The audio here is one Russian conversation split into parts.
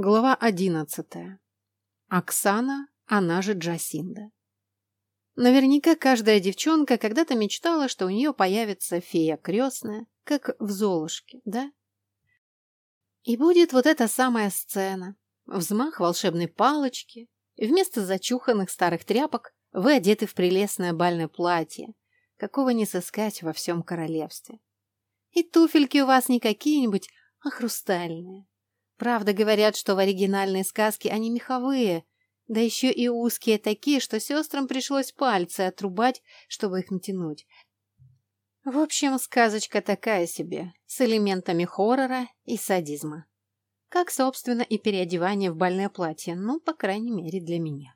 Глава одиннадцатая. Оксана, она же Джасинда. Наверняка каждая девчонка когда-то мечтала, что у нее появится фея крестная, как в Золушке, да? И будет вот эта самая сцена. Взмах волшебной палочки, и вместо зачуханных старых тряпок вы одеты в прелестное бальное платье, какого не сыскать во всем королевстве. И туфельки у вас не какие-нибудь, а хрустальные, Правда, говорят, что в оригинальной сказке они меховые, да еще и узкие такие, что сестрам пришлось пальцы отрубать, чтобы их натянуть. В общем, сказочка такая себе, с элементами хоррора и садизма. Как, собственно, и переодевание в бальное платье, ну, по крайней мере, для меня.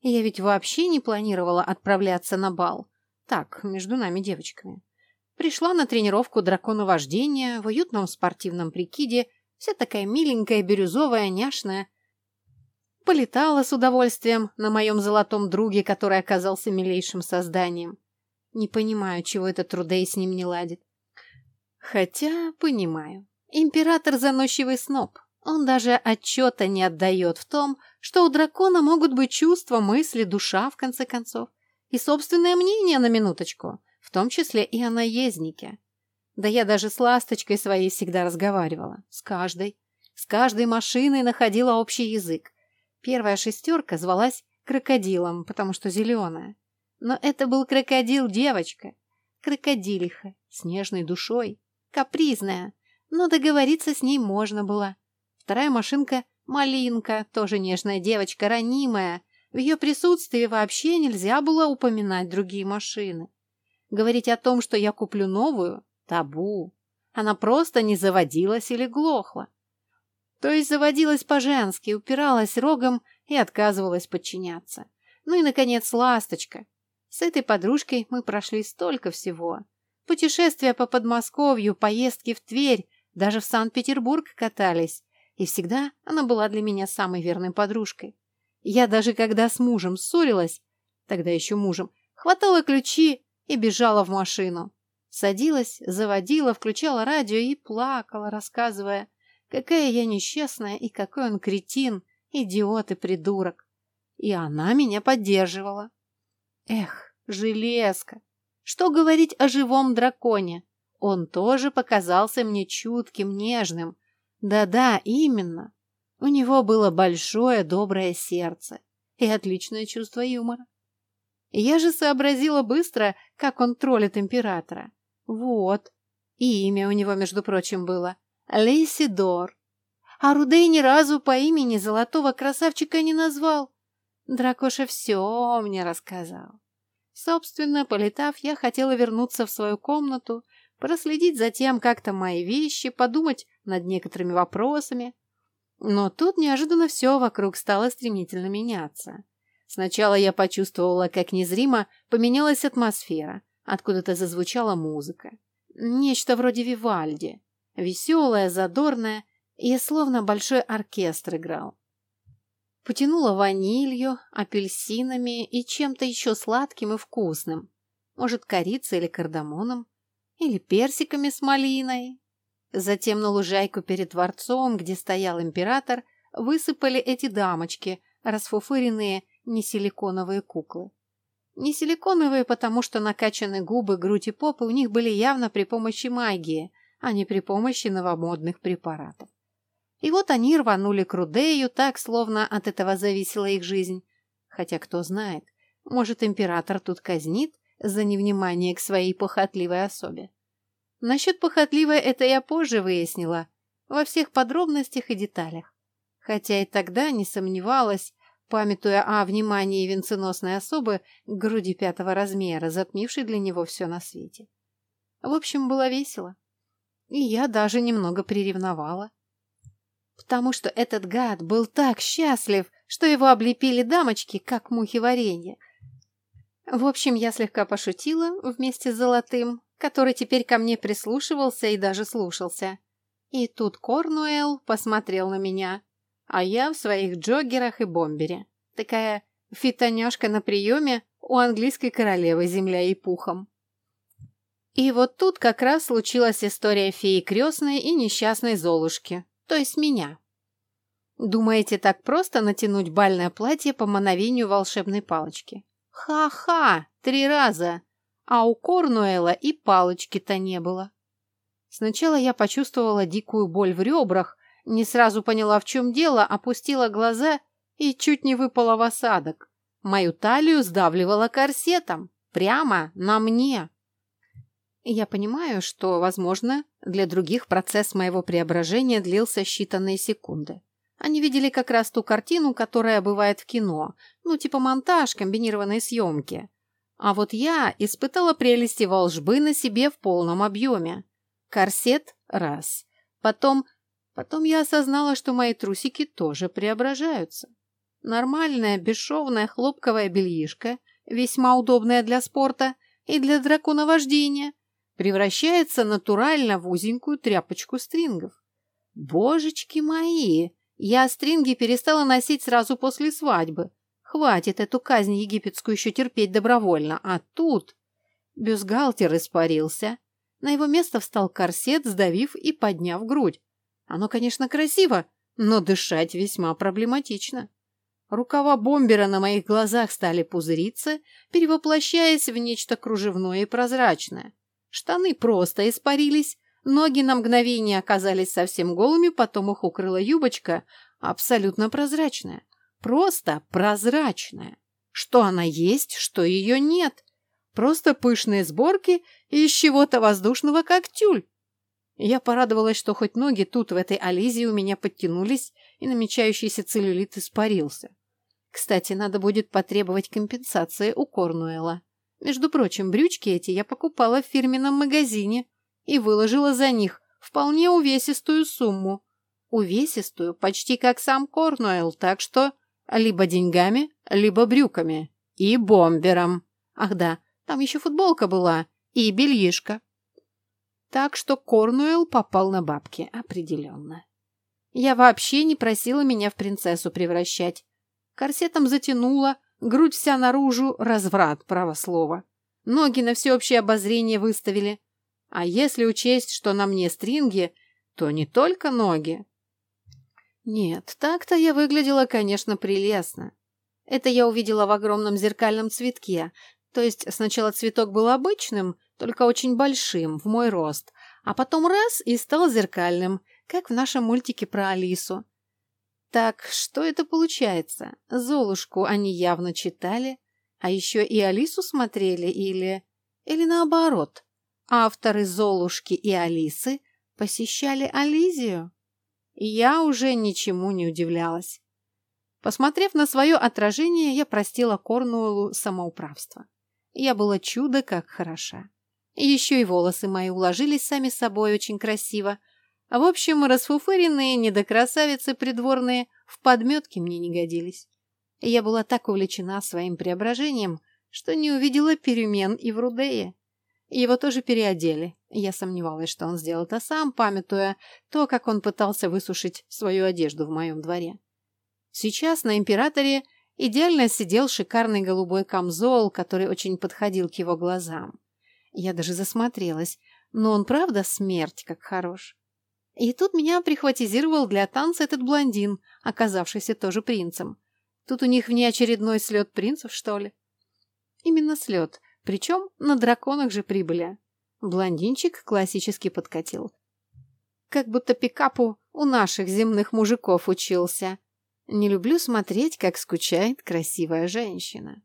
Я ведь вообще не планировала отправляться на бал. Так, между нами девочками. Пришла на тренировку драконовождения в уютном спортивном прикиде Вся такая миленькая, бирюзовая, няшная. Полетала с удовольствием на моем золотом друге, который оказался милейшим созданием. Не понимаю, чего этот Трудей с ним не ладит. Хотя, понимаю. Император заносчивый сноб. Он даже отчета не отдает в том, что у дракона могут быть чувства, мысли, душа, в конце концов. И собственное мнение на минуточку, в том числе и о наезднике. Да я даже с ласточкой своей всегда разговаривала. С каждой. С каждой машиной находила общий язык. Первая шестерка звалась крокодилом, потому что зеленая. Но это был крокодил-девочка. Крокодилиха, с нежной душой. Капризная. Но договориться с ней можно было. Вторая машинка — малинка, тоже нежная девочка, ранимая. В ее присутствии вообще нельзя было упоминать другие машины. Говорить о том, что я куплю новую, Табу. Она просто не заводилась или глохла. То есть заводилась по-женски, упиралась рогом и отказывалась подчиняться. Ну и, наконец, ласточка. С этой подружкой мы прошли столько всего. Путешествия по Подмосковью, поездки в Тверь, даже в Санкт-Петербург катались. И всегда она была для меня самой верной подружкой. Я даже когда с мужем ссорилась, тогда еще мужем, хватала ключи и бежала в машину. Садилась, заводила, включала радио и плакала, рассказывая, какая я несчастная и какой он кретин, идиот и придурок. И она меня поддерживала. Эх, железка! Что говорить о живом драконе? Он тоже показался мне чутким, нежным. Да-да, именно. У него было большое доброе сердце и отличное чувство юмора. Я же сообразила быстро, как он троллит императора. Вот. И имя у него, между прочим, было. Лейсидор. А Рудей ни разу по имени золотого красавчика не назвал. Дракоша все мне рассказал. Собственно, полетав, я хотела вернуться в свою комнату, проследить за тем, как там мои вещи, подумать над некоторыми вопросами. Но тут неожиданно все вокруг стало стремительно меняться. Сначала я почувствовала, как незримо поменялась атмосфера – Откуда-то зазвучала музыка. Нечто вроде Вивальди. Веселая, задорная, и словно большой оркестр играл. Потянула ванилью, апельсинами и чем-то еще сладким и вкусным. Может, корицей или кардамоном, или персиками с малиной. Затем на лужайку перед дворцом, где стоял император, высыпали эти дамочки, расфуфыренные несиликоновые куклы. Не силиконовые, потому что накачанные губы, грудь и попы у них были явно при помощи магии, а не при помощи новомодных препаратов. И вот они рванули к Рудею так, словно от этого зависела их жизнь. Хотя кто знает, может, император тут казнит за невнимание к своей похотливой особе. Насчет похотливой это я позже выяснила, во всех подробностях и деталях. Хотя и тогда не сомневалась, памятуя о внимании венценосной особы к груди пятого размера, затмившей для него все на свете. В общем, было весело. И я даже немного приревновала. Потому что этот гад был так счастлив, что его облепили дамочки, как мухи варенья. В общем, я слегка пошутила вместе с Золотым, который теперь ко мне прислушивался и даже слушался. И тут Корнуэлл посмотрел на меня а я в своих джоггерах и бомбере. Такая фитонёшка на приеме у английской королевы земля и пухом. И вот тут как раз случилась история феи крестной и несчастной Золушки, то есть меня. Думаете, так просто натянуть бальное платье по мановению волшебной палочки? Ха-ха! Три раза! А у Корнуэла и палочки-то не было. Сначала я почувствовала дикую боль в ребрах, не сразу поняла, в чем дело, опустила глаза и чуть не выпала в осадок. Мою талию сдавливала корсетом. Прямо на мне. Я понимаю, что, возможно, для других процесс моего преображения длился считанные секунды. Они видели как раз ту картину, которая бывает в кино, ну, типа монтаж комбинированной съемки. А вот я испытала прелести волжбы на себе в полном объеме. Корсет – раз. Потом, потом я осознала, что мои трусики тоже преображаются. Нормальная, бесшовная хлопковая бельишка, весьма удобная для спорта и для драконовождения, превращается натурально в узенькую тряпочку стрингов. Божечки мои! Я стринги перестала носить сразу после свадьбы. Хватит эту казнь египетскую еще терпеть добровольно. А тут... Бюстгальтер испарился. На его место встал корсет, сдавив и подняв грудь. Оно, конечно, красиво, но дышать весьма проблематично. Рукава бомбера на моих глазах стали пузыриться, перевоплощаясь в нечто кружевное и прозрачное. Штаны просто испарились, Ноги на мгновение оказались совсем голыми, потом их укрыла юбочка, абсолютно прозрачная. Просто прозрачная. Что она есть, что ее нет. Просто пышные сборки из чего-то воздушного, как тюль. Я порадовалась, что хоть ноги тут, в этой Ализии, у меня подтянулись, и намечающийся целлюлит испарился. Кстати, надо будет потребовать компенсации у Корнуэла. Между прочим, брючки эти я покупала в фирменном магазине и выложила за них вполне увесистую сумму. Увесистую, почти как сам Корнуэлл, так что либо деньгами, либо брюками. И бомбером. Ах да, там еще футболка была и бельишко. Так что Корнуэлл попал на бабки, определенно. Я вообще не просила меня в принцессу превращать. Корсетом затянула, грудь вся наружу, разврат, право слово. Ноги на всеобщее обозрение выставили. А если учесть, что на мне стринги, то не только ноги. Нет, так-то я выглядела, конечно, прелестно. Это я увидела в огромном зеркальном цветке. То есть сначала цветок был обычным, только очень большим, в мой рост, а потом раз и стал зеркальным, как в нашем мультике про Алису. Так что это получается? Золушку они явно читали, а еще и Алису смотрели или... Или наоборот. Авторы «Золушки» и «Алисы» посещали Ализию. Я уже ничему не удивлялась. Посмотрев на свое отражение, я простила Корнуэллу самоуправство. Я была чудо как хороша. Еще и волосы мои уложились сами собой очень красиво. А в общем, расфуфыренные недокрасавицы придворные в подметке мне не годились. Я была так увлечена своим преображением, что не увидела перемен и в Рудее. Его тоже переодели. Я сомневалась, что он сделал это сам, памятуя то, как он пытался высушить свою одежду в моем дворе. Сейчас на императоре идеально сидел шикарный голубой камзол, который очень подходил к его глазам. Я даже засмотрелась, но он правда смерть как хорош. И тут меня прихватизировал для танца этот блондин, оказавшийся тоже принцем. Тут у них внеочередной слет принцев, что ли? Именно слет, причем на драконах же прибыли. Блондинчик классически подкатил. Как будто пикапу у наших земных мужиков учился. Не люблю смотреть, как скучает красивая женщина.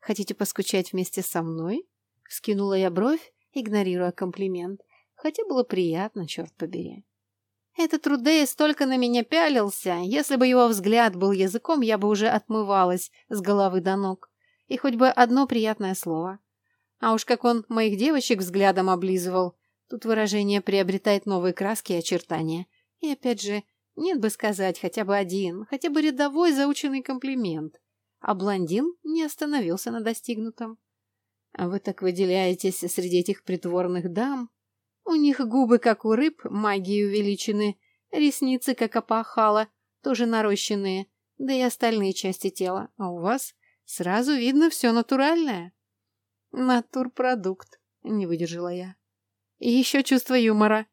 Хотите поскучать вместе со мной? Скинула я бровь, игнорируя комплимент. Хотя было приятно, черт побери. Этот Рудей столько на меня пялился. Если бы его взгляд был языком, я бы уже отмывалась с головы до ног. И хоть бы одно приятное слово. А уж как он моих девочек взглядом облизывал. Тут выражение приобретает новые краски и очертания. И опять же, нет бы сказать хотя бы один, хотя бы рядовой заученный комплимент. А блондин не остановился на достигнутом. А вы так выделяетесь среди этих притворных дам. У них губы, как у рыб, магией увеличены, ресницы, как опахала, тоже нарощенные, да и остальные части тела. А у вас Сразу видно все натуральное. Натурпродукт, не выдержала я. И еще чувство юмора.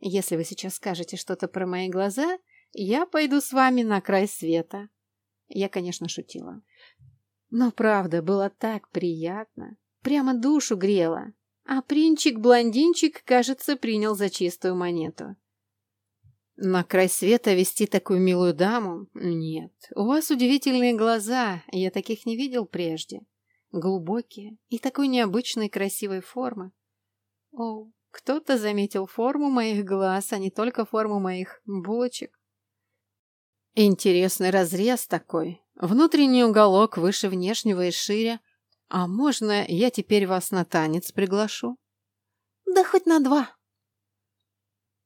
Если вы сейчас скажете что-то про мои глаза, Я пойду с вами на край света. Я, конечно, шутила. Но правда, было так приятно. Прямо душу грело. А принчик-блондинчик, кажется, принял за чистую монету. На край света вести такую милую даму? Нет. У вас удивительные глаза, я таких не видел прежде. Глубокие и такой необычной красивой формы. О, кто-то заметил форму моих глаз, а не только форму моих булочек. Интересный разрез такой. Внутренний уголок выше внешнего и шире. А можно я теперь вас на танец приглашу? Да хоть на два.